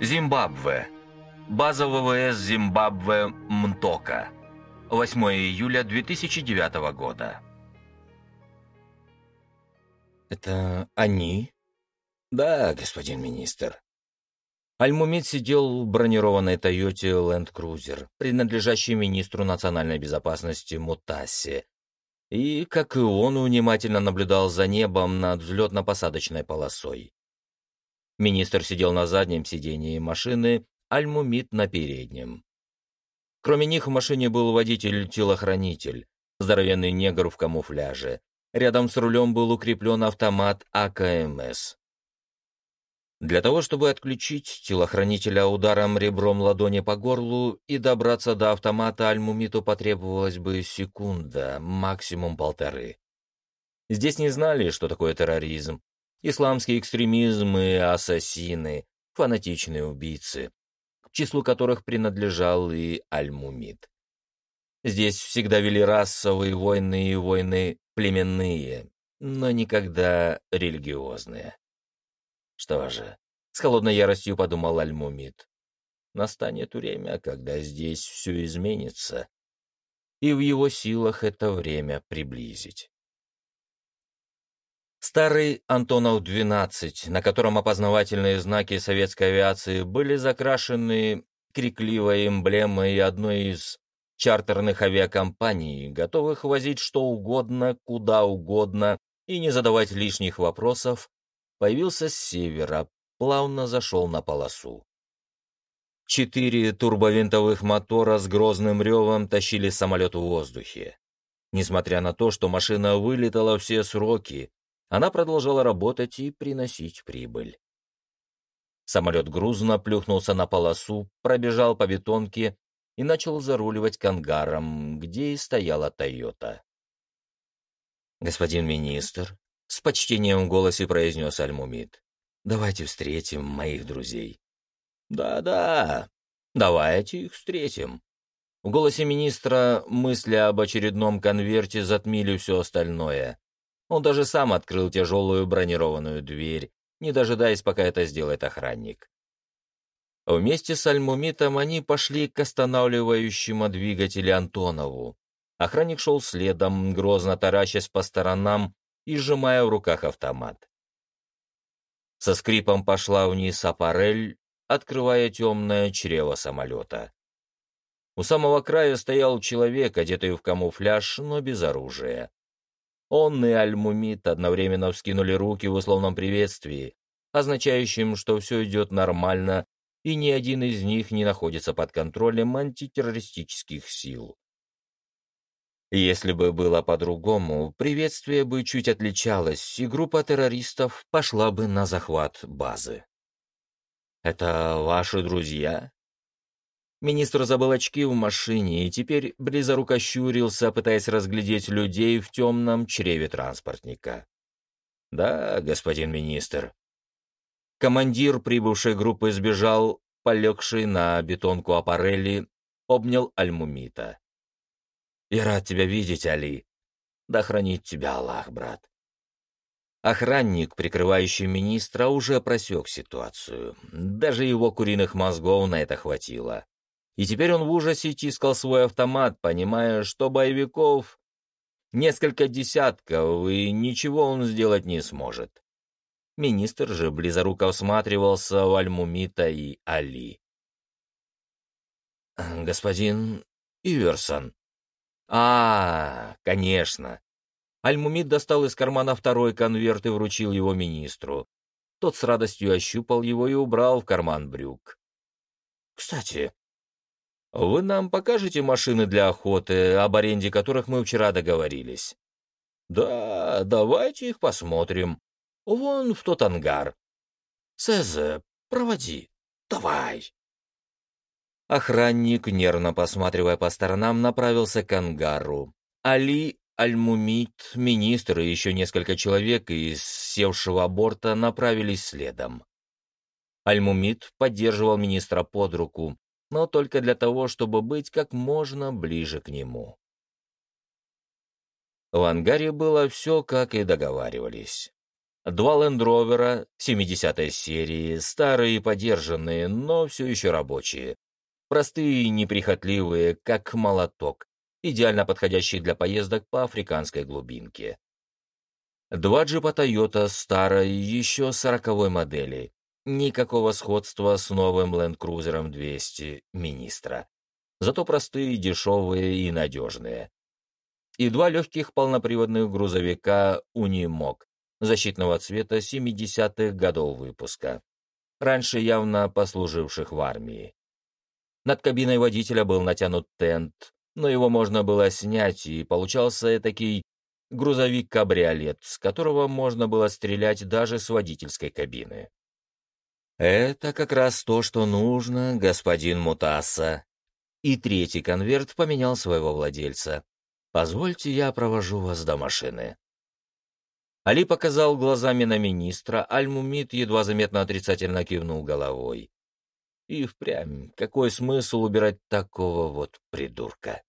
Зимбабве. База ВВС Зимбабве Мтока. 8 июля 2009 года. «Это они?» «Да, господин министр». Альмумид сидел в бронированной Тойоте Land Cruiser, принадлежащей министру национальной безопасности Мутаси, и, как и он, внимательно наблюдал за небом над взлетно-посадочной полосой. Министр сидел на заднем сидении машины, Альмумид на переднем. Кроме них в машине был водитель-телохранитель, здоровенный негр в камуфляже. Рядом с рулем был укреплен автомат АКМС. Для того, чтобы отключить телохранителя ударом ребром ладони по горлу и добраться до автомата Альмумиту потребовалась бы секунда, максимум полторы. Здесь не знали, что такое терроризм, исламский экстремизм и ассасины, фанатичные убийцы, к числу которых принадлежал и Аль-Мумид. Здесь всегда вели расовые войны и войны племенные, но никогда религиозные. Что же, с холодной яростью подумал Аль-Мумид. Настанет время, когда здесь все изменится, и в его силах это время приблизить. Старый Антонов-12, на котором опознавательные знаки советской авиации были закрашены крикливой эмблемой одной из чартерных авиакомпаний, готовых возить что угодно, куда угодно и не задавать лишних вопросов, появился с севера, плавно зашел на полосу. Четыре турбовинтовых мотора с грозным ревом тащили самолет в воздухе. Несмотря на то, что машина вылетала все сроки, она продолжала работать и приносить прибыль. Самолет грузно плюхнулся на полосу, пробежал по бетонке и начал заруливать к ангарам, где и стояла «Тойота». «Господин министр», — с почтением в голосе произнес Альмумид, — «давайте встретим моих друзей». «Да-да, давайте их встретим». В голосе министра мысли об очередном конверте затмили все остальное. Он даже сам открыл тяжелую бронированную дверь, не дожидаясь, пока это сделает охранник. Вместе с Альмумитом они пошли к останавливающему двигателю Антонову. Охранник шел следом, грозно таращась по сторонам и сжимая в руках автомат. Со скрипом пошла вниз аппарель, открывая темное чрево самолета. У самого края стоял человек, одетый в камуфляж, но без оружия. Он и Аль-Мумит одновременно вскинули руки в условном приветствии, означающем, что все идет нормально, и ни один из них не находится под контролем антитеррористических сил. Если бы было по-другому, приветствие бы чуть отличалось, и группа террористов пошла бы на захват базы. «Это ваши друзья?» Министр забыл очки в машине и теперь близоруко щурился, пытаясь разглядеть людей в темном чреве транспортника. «Да, господин министр». Командир прибывшей группы сбежал, полегший на бетонку аппарели, обнял Альмумита. «Я рад тебя видеть, Али. Да хранит тебя Аллах, брат». Охранник, прикрывающий министра, уже просек ситуацию. Даже его куриных мозгов на это хватило. И теперь он в ужасе тискал свой автомат, понимая, что боевиков несколько десятков, и ничего он сделать не сможет. Министр же близоруко всматривался в Альмумита и Али. «Господин Иверсон». «А, конечно». Альмумид достал из кармана второй конверт и вручил его министру. Тот с радостью ощупал его и убрал в карман брюк. «Кстати, вы нам покажете машины для охоты, об аренде которых мы вчера договорились? Да, давайте их посмотрим. Вон в тот ангар. Сезе, проводи. Давай. Охранник, нервно посматривая по сторонам, направился к ангару. Али, Альмумит, министр и еще несколько человек из севшего борта направились следом. Альмумит поддерживал министра под руку, но только для того, чтобы быть как можно ближе к нему. В ангаре было все, как и договаривались. Два лендровера 70-й серии, старые подержанные, но все еще рабочие. Простые и неприхотливые, как молоток, идеально подходящие для поездок по африканской глубинке. Два джипа Toyota старой, еще сороковой модели. Никакого сходства с новым Cruiser 200 министра. Зато простые, дешевые и надежные. И два легких полноприводных грузовика «Унимок» защитного цвета 70-х годов выпуска, раньше явно послуживших в армии. Над кабиной водителя был натянут тент, но его можно было снять, и получался этакий грузовик-кабриолет, с которого можно было стрелять даже с водительской кабины. Это как раз то, что нужно, господин Мутаса. И третий конверт поменял своего владельца. Позвольте, я провожу вас до машины. Али показал глазами на министра, Аль-Мумид едва заметно отрицательно кивнул головой. И впрямь, какой смысл убирать такого вот придурка?